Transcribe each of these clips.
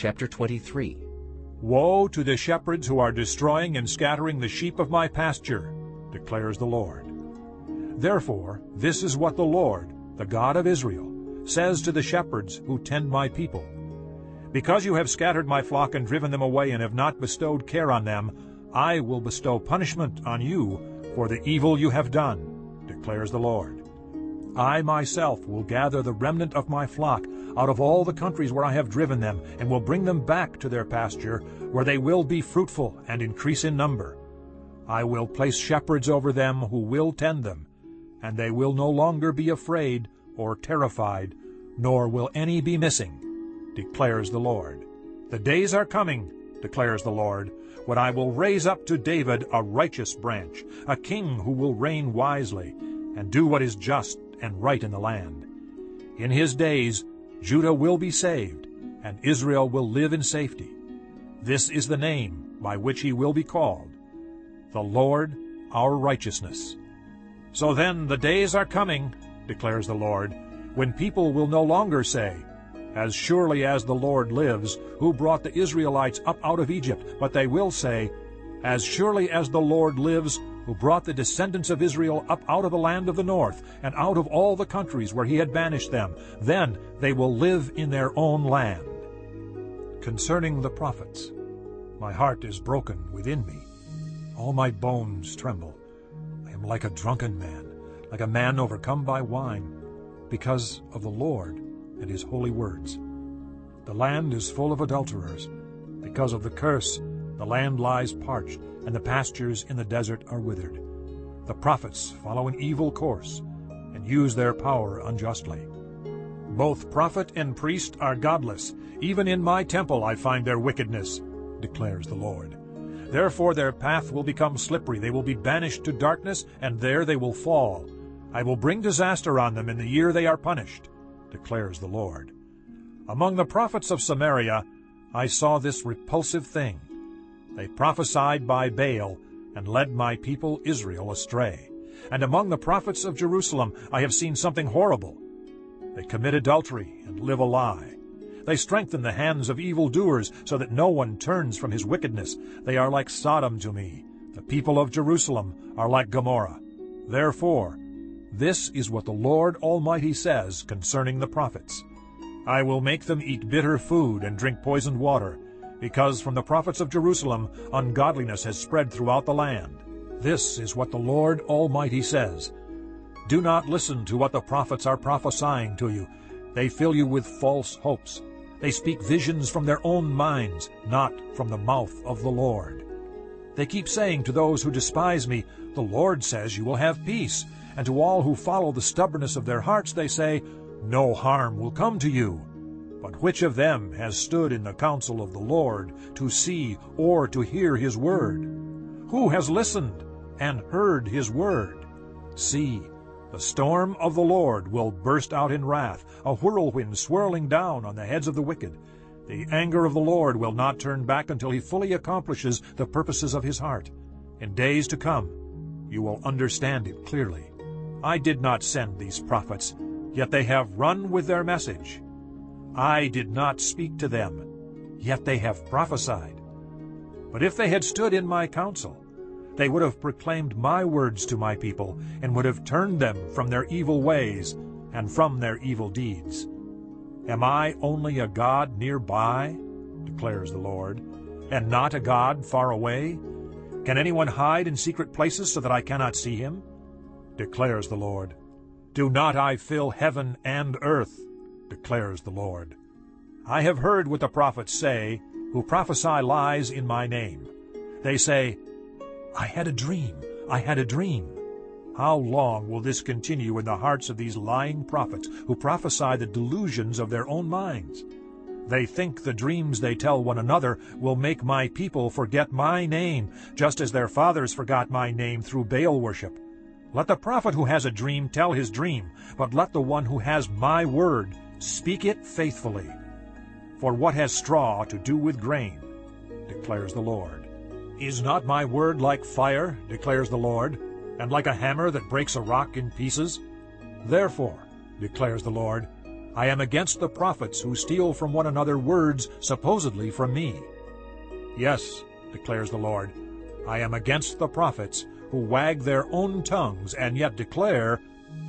Chapter 23 Woe to the shepherds who are destroying and scattering the sheep of my pasture, declares the Lord. Therefore this is what the Lord, the God of Israel, says to the shepherds who tend my people. Because you have scattered my flock and driven them away and have not bestowed care on them, I will bestow punishment on you for the evil you have done, declares the Lord. I myself will gather the remnant of my flock out of all the countries where I have driven them, and will bring them back to their pasture, where they will be fruitful and increase in number. I will place shepherds over them who will tend them, and they will no longer be afraid or terrified, nor will any be missing, declares the Lord. The days are coming, declares the Lord, when I will raise up to David a righteous branch, a king who will reign wisely, and do what is just and right in the land. In his days Judah will be saved, and Israel will live in safety. This is the name by which he will be called, the Lord our righteousness. So then the days are coming, declares the Lord, when people will no longer say, As surely as the Lord lives, who brought the Israelites up out of Egypt, but they will say, As surely as the Lord lives, who brought the descendants of Israel up out of the land of the north, and out of all the countries where he had banished them. Then they will live in their own land. Concerning the prophets, my heart is broken within me. All my bones tremble. I am like a drunken man, like a man overcome by wine, because of the Lord and his holy words. The land is full of adulterers. Because of the curse, the land lies parched, and the pastures in the desert are withered. The prophets follow an evil course and use their power unjustly. Both prophet and priest are godless. Even in my temple I find their wickedness, declares the Lord. Therefore their path will become slippery. They will be banished to darkness, and there they will fall. I will bring disaster on them in the year they are punished, declares the Lord. Among the prophets of Samaria I saw this repulsive thing. They prophesied by Baal, and led my people Israel astray. And among the prophets of Jerusalem I have seen something horrible. They commit adultery and live a lie. They strengthen the hands of evildoers, so that no one turns from his wickedness. They are like Sodom to me. The people of Jerusalem are like Gomorrah. Therefore, this is what the Lord Almighty says concerning the prophets. I will make them eat bitter food and drink poisoned water, because from the prophets of Jerusalem ungodliness has spread throughout the land. This is what the Lord Almighty says. Do not listen to what the prophets are prophesying to you. They fill you with false hopes. They speak visions from their own minds, not from the mouth of the Lord. They keep saying to those who despise me, The Lord says you will have peace. And to all who follow the stubbornness of their hearts they say, No harm will come to you. But which of them has stood in the counsel of the Lord to see or to hear his word? Who has listened and heard his word? See, the storm of the Lord will burst out in wrath, a whirlwind swirling down on the heads of the wicked. The anger of the Lord will not turn back until he fully accomplishes the purposes of his heart. In days to come you will understand it clearly. I did not send these prophets, yet they have run with their message. I did not speak to them, yet they have prophesied. But if they had stood in my counsel, they would have proclaimed my words to my people, and would have turned them from their evil ways and from their evil deeds. Am I only a God nearby, declares the Lord, and not a God far away? Can anyone hide in secret places so that I cannot see him? declares the Lord. Do not I fill heaven and earth? Declares the Lord. I have heard what the prophets say, who prophesy lies in my name. They say, I had a dream, I had a dream. How long will this continue in the hearts of these lying prophets who prophesy the delusions of their own minds? They think the dreams they tell one another will make my people forget my name, just as their fathers forgot my name through Baal worship. Let the prophet who has a dream tell his dream, but let the one who has my word Speak it faithfully. For what has straw to do with grain? declares the Lord. Is not my word like fire, declares the Lord, and like a hammer that breaks a rock in pieces? Therefore, declares the Lord, I am against the prophets who steal from one another words supposedly from me. Yes, declares the Lord, I am against the prophets who wag their own tongues and yet declare,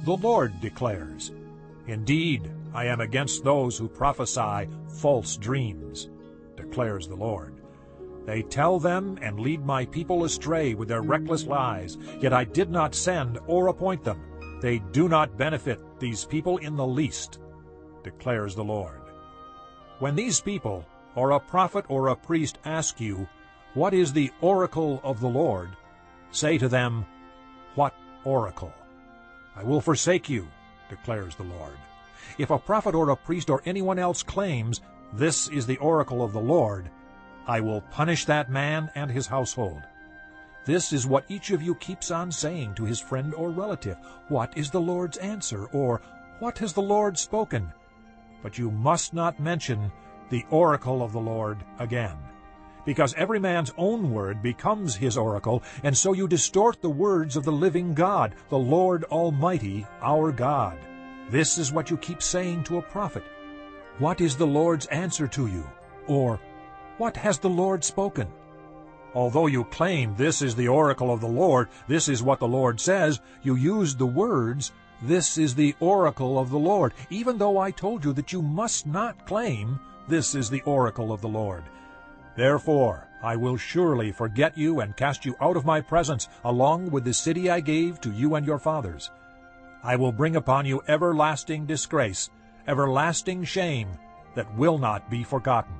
The Lord declares. Indeed, I am against those who prophesy false dreams, declares the Lord. They tell them and lead my people astray with their reckless lies, yet I did not send or appoint them. They do not benefit these people in the least, declares the Lord. When these people, or a prophet or a priest, ask you, What is the oracle of the Lord? Say to them, What oracle? I will forsake you, declares the Lord. If a prophet or a priest or anyone else claims, This is the oracle of the Lord, I will punish that man and his household. This is what each of you keeps on saying to his friend or relative. What is the Lord's answer? Or, What has the Lord spoken? But you must not mention the oracle of the Lord again. Because every man's own word becomes his oracle, and so you distort the words of the living God, the Lord Almighty, our God. This is what you keep saying to a prophet. What is the Lord's answer to you? Or, What has the Lord spoken? Although you claim this is the oracle of the Lord, this is what the Lord says, you use the words, this is the oracle of the Lord, even though I told you that you must not claim, this is the oracle of the Lord. Therefore I will surely forget you and cast you out of my presence, along with the city I gave to you and your fathers. I will bring upon you everlasting disgrace, everlasting shame, that will not be forgotten.